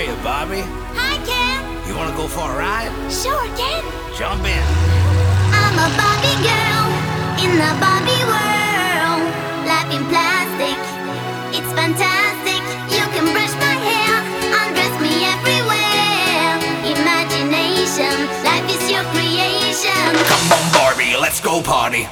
are you, Barbie? Hi, Ken. You want to go for a ride? Sure, Ken. Jump in. I'm a Barbie girl in the Barbie world. Life in plastic, it's fantastic. You can brush my hair, undress me everywhere. Imagination, life is your creation. Come on, Barbie, let's go party.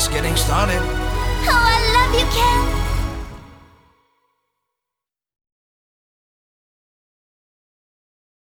just getting started. Oh, I love you, Ken.